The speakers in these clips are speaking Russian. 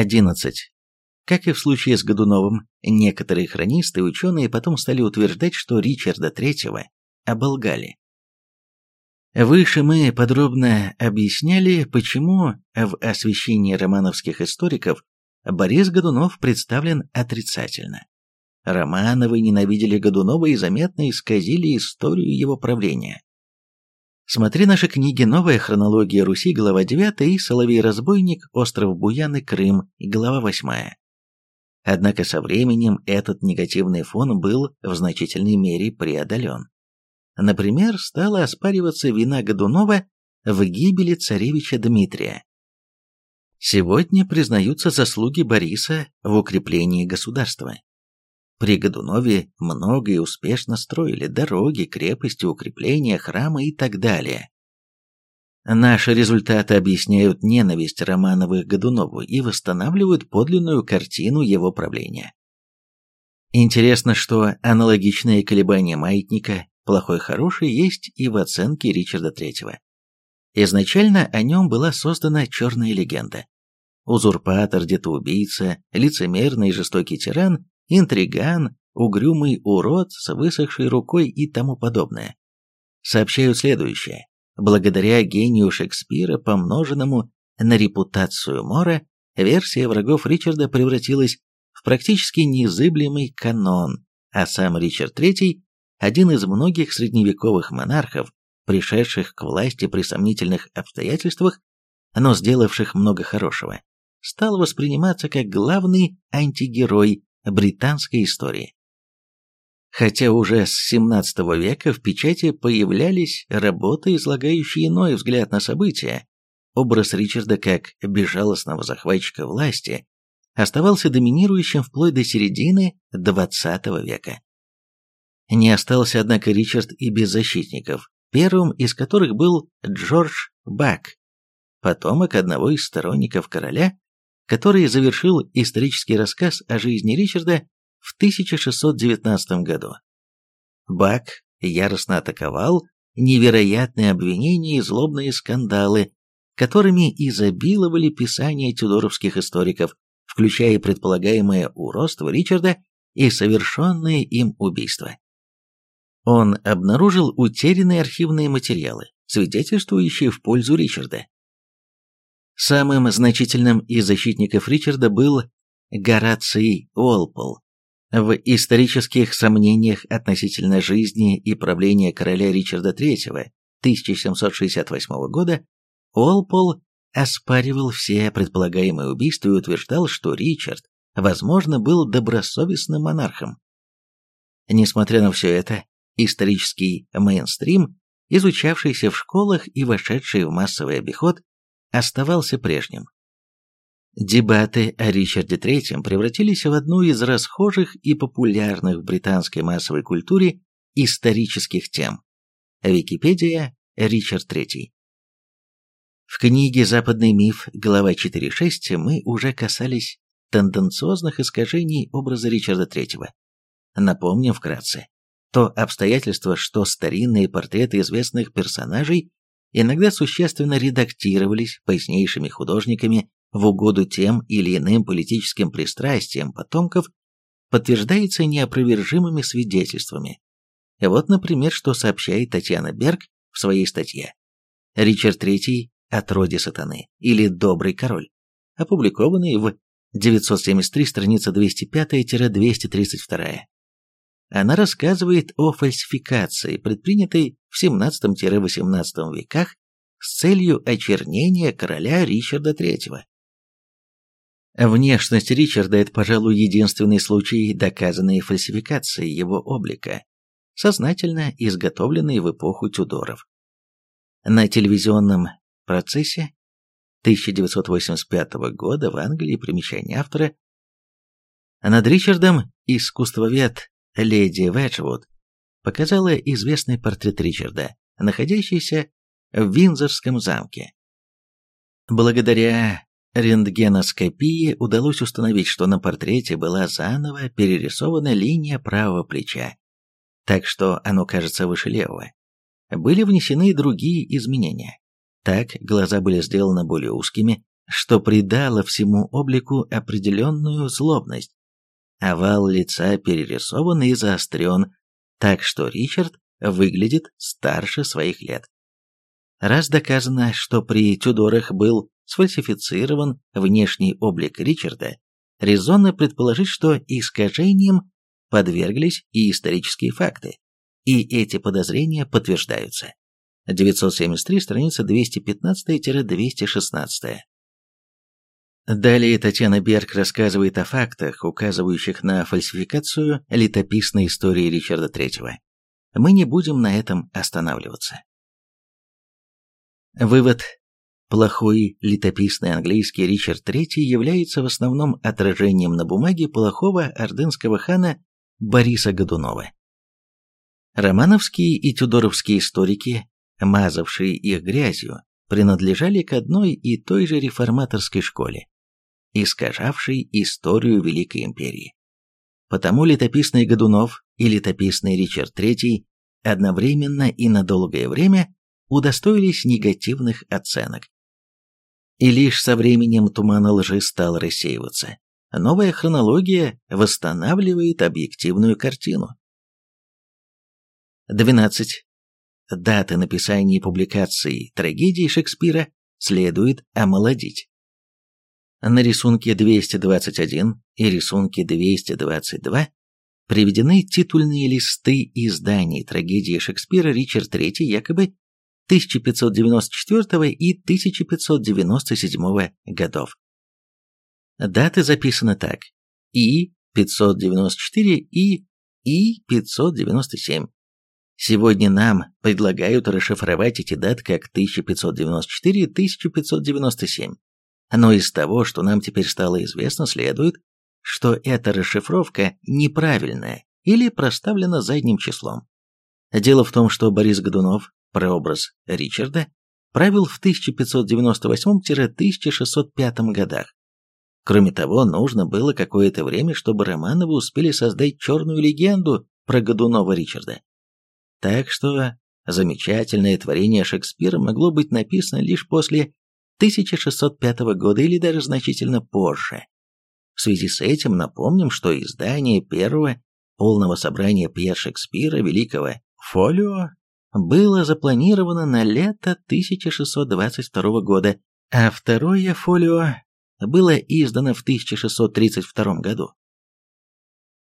11. Как и в случае с Годуновым, некоторые хронисты и ученые потом стали утверждать, что Ричарда III оболгали. Выше мы подробно объясняли, почему в освещении романовских историков Борис Годунов представлен отрицательно. Романовы ненавидели Годунова и заметно исказили историю его правления. Смотри наши книги «Новая хронология Руси», глава 9, и «Соловей-разбойник», «Остров Буяны», «Крым», глава 8. Однако со временем этот негативный фон был в значительной мере преодолен. Например, стала оспариваться вина Годунова в гибели царевича Дмитрия. Сегодня признаются заслуги Бориса в укреплении государства. При Годунове много и успешно строили дороги, крепости, укрепления, храмы и так далее. Наши результаты объясняют ненависть Романовых Годунову и восстанавливают подлинную картину его правления. Интересно, что аналогичные колебания маятника «плохой-хороший» есть и в оценке Ричарда III. Изначально о нем была создана черная легенда. Узурпатор, детоубийца, лицемерный и жестокий тиран интриган, угрюмый урод с высохшей рукой и тому подобное. Сообщают следующее. Благодаря гению Шекспира, помноженному на репутацию Мора, версия врагов Ричарда превратилась в практически незыблемый канон, а сам Ричард III – один из многих средневековых монархов, пришедших к власти при сомнительных обстоятельствах, но сделавших много хорошего, стал восприниматься как главный антигерой британской истории. Хотя уже с 17 века в печати появлялись работы, излагающие иной взгляд на события, образ Ричарда как безжалостного захватчика власти оставался доминирующим вплоть до середины XX века. Не остался, однако, Ричард и без защитников, первым из которых был Джордж Бак, потомок одного из сторонников короля, который завершил исторический рассказ о жизни Ричарда в 1619 году. Бак яростно атаковал невероятные обвинения и злобные скандалы, которыми изобиловали писания тюдоровских историков, включая предполагаемое уродство Ричарда и совершенные им убийства. Он обнаружил утерянные архивные материалы, свидетельствующие в пользу Ричарда, Самым значительным из защитников Ричарда был Гораций Уолпол. В исторических сомнениях относительно жизни и правления короля Ричарда III 1768 года Уолпол оспаривал все предполагаемые убийства и утверждал, что Ричард, возможно, был добросовестным монархом. Несмотря на все это, исторический мейнстрим, изучавшийся в школах и вошедший в массовый обиход, оставался прежним. Дебаты о Ричарде III превратились в одну из расхожих и популярных в британской массовой культуре исторических тем. Википедия Ричард III. В книге «Западный миф», глава 4.6, мы уже касались тенденциозных искажений образа Ричарда III. Напомним вкратце. То обстоятельство, что старинные портреты известных персонажей иногда существенно редактировались позднейшими художниками в угоду тем или иным политическим пристрастиям потомков, подтверждается неопровержимыми свидетельствами. Вот, например, что сообщает Татьяна Берг в своей статье «Ричард III. От роди сатаны» или «Добрый король», опубликованной в 973 страница 205-232. Она рассказывает о фальсификации, предпринятой в 17-18 веках с целью очернения короля Ричарда III. Внешность Ричарда – это, пожалуй, единственный случай доказанной фальсификации его облика, сознательно изготовленной в эпоху Тюдоров. На телевизионном процессе 1985 года в Англии примечание автора над Ричардом искусствовед леди Веджвуд показала известный портрет Ричарда, находящийся в Винзорском замке. Благодаря рентгеноскопии удалось установить, что на портрете была заново перерисована линия правого плеча, так что оно кажется выше левого. Были внесены другие изменения. Так, глаза были сделаны более узкими, что придало всему облику определенную злобность. Овал лица перерисован и заострен, так что Ричард выглядит старше своих лет. Раз доказано, что при Тюдорах был сфальсифицирован внешний облик Ричарда, резонно предположить, что искажением подверглись и исторические факты, и эти подозрения подтверждаются. 973, страница 215-216. Далее Татьяна Берг рассказывает о фактах, указывающих на фальсификацию летописной истории Ричарда III. Мы не будем на этом останавливаться. Вывод. Плохой летописный английский Ричард III является в основном отражением на бумаге плохого ордынского хана Бориса Годунова. Романовские и тюдоровские историки, мазавшие их грязью, принадлежали к одной и той же реформаторской школе, искажавшей историю Великой Империи. Потому летописный Годунов и летописный Ричард III одновременно и на долгое время удостоились негативных оценок. И лишь со временем туман лжи стал рассеиваться. Новая хронология восстанавливает объективную картину. 12. Даты написания и публикации трагедии Шекспира следует омолодить. На рисунке 221 и рисунке 222 приведены титульные листы изданий трагедии Шекспира Ричард III якобы 1594 и 1597 годов. Даты записаны так. И-594 и И-597. Сегодня нам предлагают расшифровать эти даты как 1594 и 1597. Но из того, что нам теперь стало известно, следует, что эта расшифровка неправильная или проставлена задним числом. Дело в том, что Борис Годунов, прообраз Ричарда, правил в 1598-1605 годах. Кроме того, нужно было какое-то время, чтобы Романовы успели создать черную легенду про Годунова Ричарда. Так что замечательное творение Шекспира могло быть написано лишь после 1605 года или даже значительно позже. В связи с этим напомним, что издание первого полного собрания пьес Шекспира Великого «Фолио» было запланировано на лето 1622 года, а второе «Фолио» было издано в 1632 году.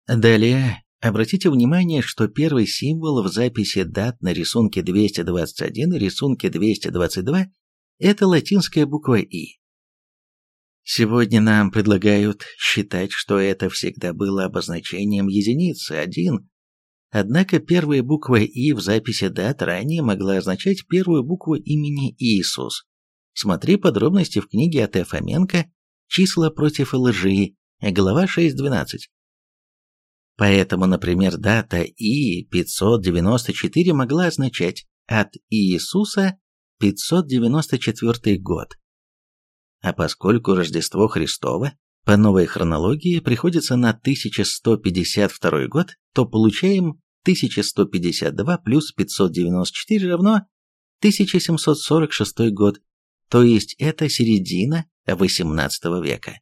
Далее Обратите внимание, что первый символ в записи дат на рисунке 221 и рисунке 222 – это латинская буква «И». Сегодня нам предлагают считать, что это всегда было обозначением единицы, один. Однако первая буква «И» в записи дат ранее могла означать первую букву имени Иисус. Смотри подробности в книге А.Т. Фоменко «Числа против лжи», глава 6.12. Поэтому, например, дата И-594 могла означать «от Иисуса 594 год». А поскольку Рождество Христово по новой хронологии приходится на 1152 год, то получаем 1152 плюс 594 равно 1746 год, то есть это середина XVIII века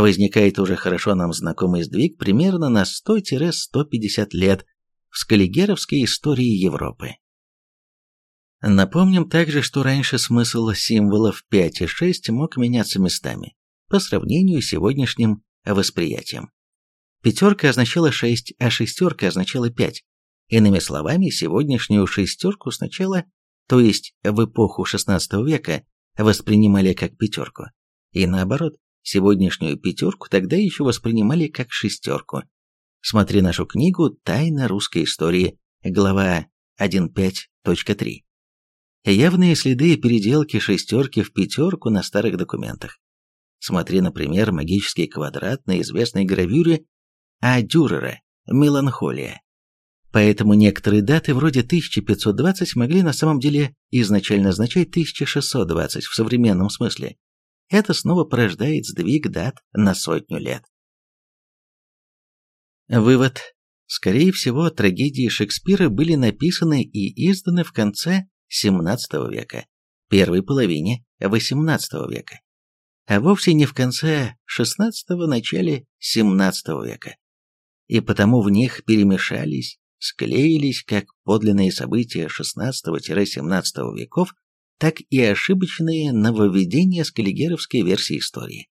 возникает уже хорошо нам знакомый сдвиг примерно на 100-150 лет в скаллигеровской истории Европы. Напомним также, что раньше смысл символов 5 и 6 мог меняться местами, по сравнению с сегодняшним восприятием. Пятерка означала 6, а шестерка означала 5. Иными словами, сегодняшнюю шестерку сначала, то есть в эпоху XVI века, воспринимали как пятерку, и наоборот, Сегодняшнюю пятерку тогда еще воспринимали как шестерку. Смотри нашу книгу «Тайна русской истории», глава 1.5.3. Явные следы переделки шестерки в пятерку на старых документах. Смотри, например, магический квадрат на известной гравюре А. Дюрера «Меланхолия». Поэтому некоторые даты вроде 1520 могли на самом деле изначально означать 1620 в современном смысле, это снова порождает сдвиг дат на сотню лет. Вывод. Скорее всего, трагедии Шекспира были написаны и изданы в конце XVII века, первой половине XVIII века. а вовсе не в конце XVI – начале XVII века. И потому в них перемешались, склеились как подлинные события XVI-XVII веков, так и ошибочные нововведения скаллигеровской версии истории.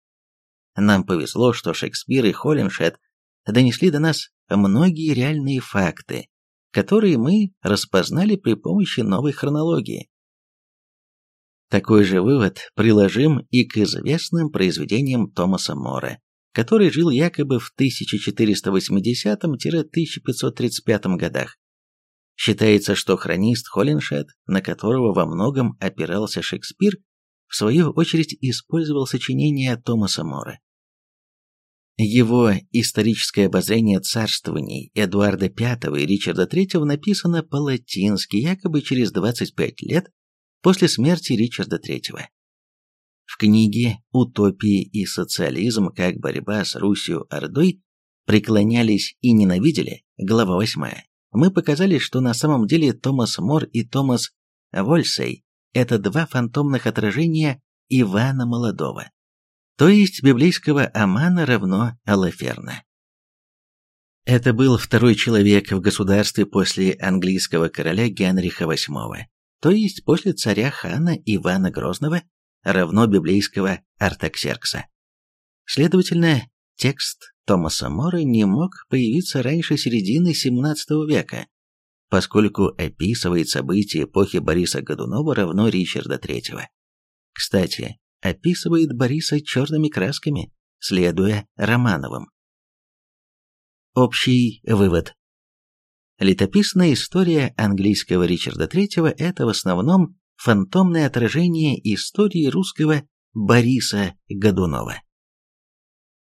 Нам повезло, что Шекспир и Холлиншет донесли до нас многие реальные факты, которые мы распознали при помощи новой хронологии. Такой же вывод приложим и к известным произведениям Томаса Мора, который жил якобы в 1480-1535 годах. Считается, что хронист Холлиншет, на которого во многом опирался Шекспир, в свою очередь использовал сочинения Томаса Мора. Его историческое обозрение царствований Эдуарда V и Ричарда III написано по-латински якобы через 25 лет после смерти Ричарда III. В книге «Утопии и социализм. Как борьба с Русью-Ордой» преклонялись и ненавидели, глава 8, мы показали, что на самом деле Томас Мор и Томас Вольсей – это два фантомных отражения Ивана Молодого то есть библейского Амана равно Алаферна. Это был второй человек в государстве после английского короля Генриха VIII, то есть после царя хана Ивана Грозного равно библейского Артаксеркса. Следовательно, текст Томаса Мора не мог появиться раньше середины XVII века, поскольку описывает события эпохи Бориса Годунова равно Ричарда III. Кстати, описывает Бориса черными красками, следуя Романовым. Общий вывод. Летописная история английского Ричарда III – это в основном фантомное отражение истории русского Бориса Годунова.